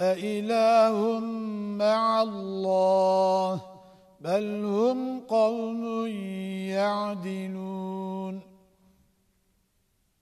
أَإِلَٰهٌ مَّعَ اللَّهِ بَلْ هُمْ قَوْمٌ يَعْدِلُونَ